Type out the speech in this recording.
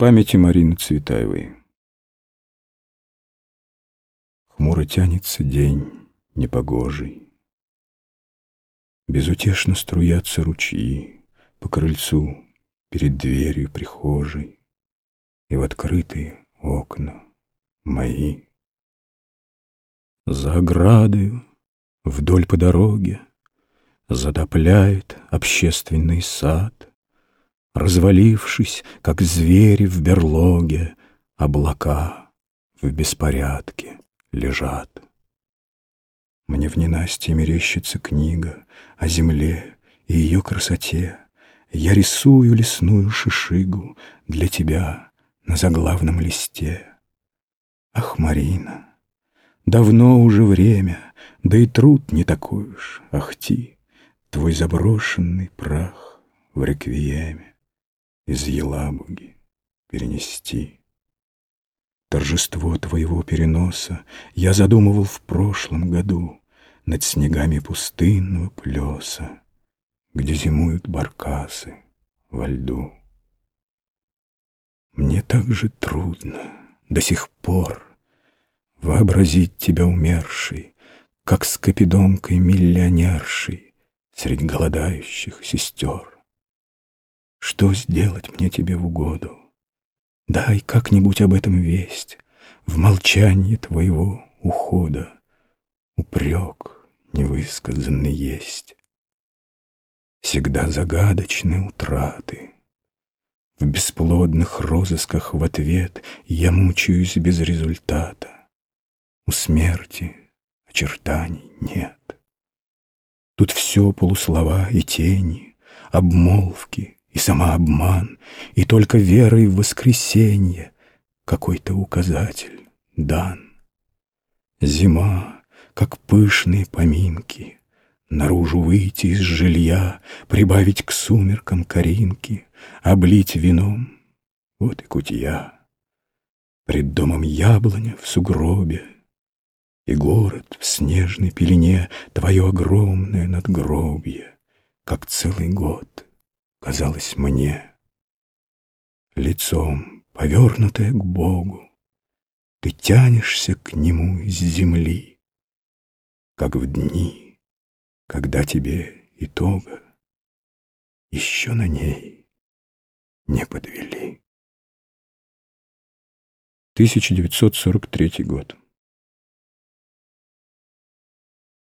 Памяти Марины Цветаевой. Хмуро тянется день непогожий. Безутешно струятся ручьи По крыльцу перед дверью прихожей И в открытые окна мои. За оградою вдоль по дороге Затопляет общественный сад, Развалившись, как звери в берлоге, Облака в беспорядке лежат. Мне в ненастье мерещится книга О земле и ее красоте. Я рисую лесную шишигу Для тебя на заглавном листе. Ах, Марина, давно уже время, Да и труд не такой уж, ахти, Твой заброшенный прах в реквиеме из Елабуги перенести. Торжество твоего переноса я задумывал в прошлом году Над снегами пустынного плеса, Где зимуют баркасы во льду. Мне так же трудно до сих пор Вообразить тебя умершей, Как с капидомкой миллионершей Средь голодающих сестер. Что сделать мне тебе в угоду? Дай как-нибудь об этом весть В молчании твоего ухода. Упрек невысказанный есть. Всегда загадочны утраты. В бесплодных розысках в ответ Я мучаюсь без результата. У смерти очертаний нет. Тут все полуслова и тени, Обмолвки, и самообман, и только верой в воскресенье какой-то указатель дан. Зима, как пышные поминки, наружу выйти из жилья, прибавить к сумеркам коринки, облить вином, вот и кутья. Пред домом яблоня в сугробе, и город в снежной пелене Твое огромное надгробье, как целый год — казалось мне. Лицом, повернутое к Богу, ты тянешься к Нему из земли, как в дни, когда тебе итога еще на ней не подвели. 1943 год.